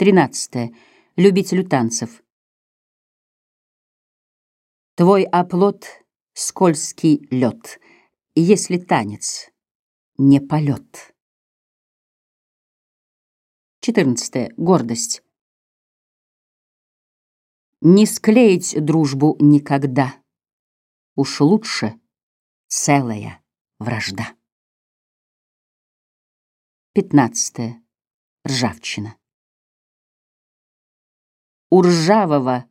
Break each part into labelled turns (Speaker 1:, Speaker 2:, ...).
Speaker 1: 13. Любителю танцев. Твой оплот — скользкий лед, если танец — не полет. 14. Гордость. Не склеить дружбу никогда. Уж лучше целая вражда. 15. Ржавчина. У ржавого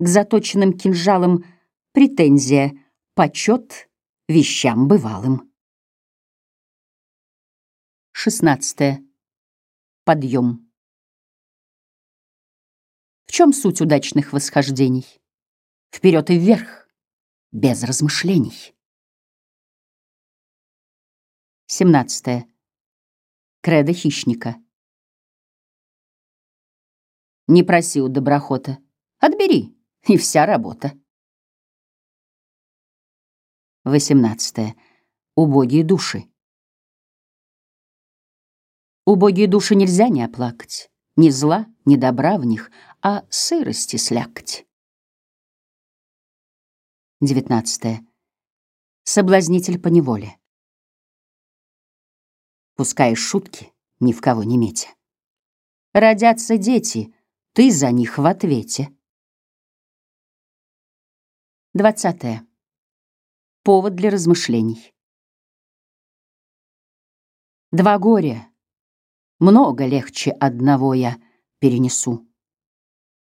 Speaker 1: к заточенным кинжалам претензия, почет вещам бывалым. 16. Подъем. В чем суть удачных восхождений? Вперед и вверх, без размышлений. 17. Кредо хищника. Не проси у доброхота. Отбери, и вся работа. 18. Убогие души. Убогие души нельзя не оплакать. Ни зла, ни добра в них, а сырости слякоть. 19. Соблазнитель по неволе. Пускаешь шутки, ни в кого не метя. Родятся дети — ты за них в ответе. Двадцатое. Повод для размышлений. Два горя. Много легче одного я перенесу.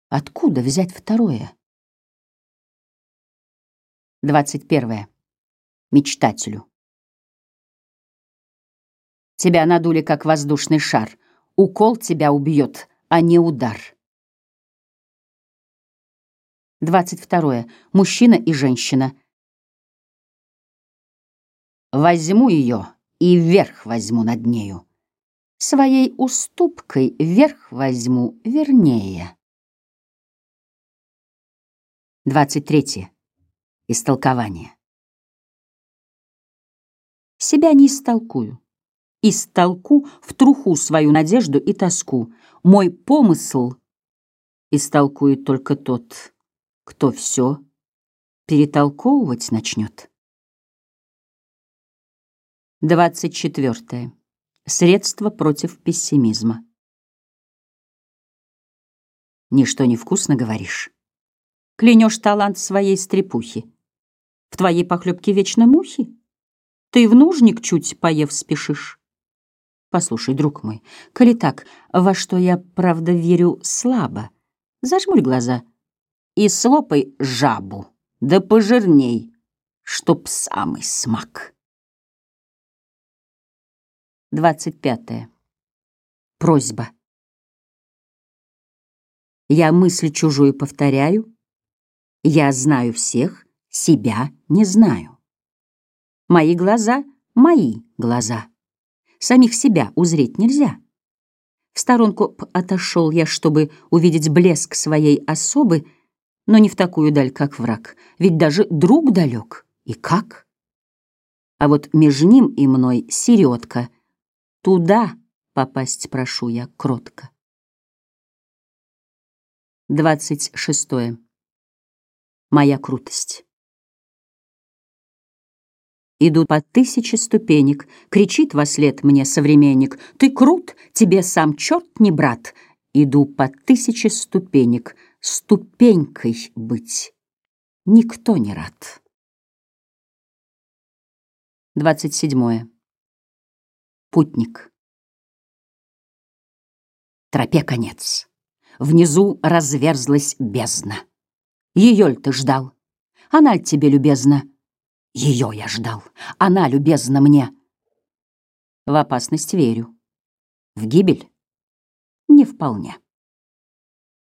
Speaker 1: Откуда взять второе? Двадцать первое. Мечтателю. Тебя надули, как воздушный шар. Укол тебя убьет, а не удар. 22. Мужчина и женщина. Возьму ее и вверх возьму над нею. Своей уступкой вверх возьму вернее. 23. Истолкование. Себя не истолкую. Истолку в труху свою надежду и тоску. Мой помысл истолкует только тот, кто все перетолковывать начнет. 24. Средство против пессимизма. Ничто не вкусно, говоришь. Клянешь талант своей стрепухи. В твоей похлебке вечно мухи. Ты в нужник чуть поев спешишь. Послушай, друг мой, коли так, во что я, правда, верю слабо, зажмурь глаза — и слопай жабу, да пожирней, чтоб самый смак. Двадцать пятое. Просьба. Я мысль чужую повторяю, я знаю всех, себя не знаю. Мои глаза — мои глаза. Самих себя узреть нельзя. В сторонку отошел я, чтобы увидеть блеск своей особы, но не в такую даль, как враг, ведь даже друг далек. И как? А вот между ним и мной середка. Туда попасть прошу я кротко. Двадцать шестое. Моя крутость. Иду по тысяче ступенек, кричит во след мне современник. Ты крут, тебе сам черт не брат. Иду по тысяче ступенек, ступенькой быть никто не рад. 27. Путник. Тропе конец. Внизу разверзлась бездна. Ее ль ты ждал? Она ль тебе любезна? Ее я ждал. Она любезна мне. В опасность верю. В гибель? Не вполне.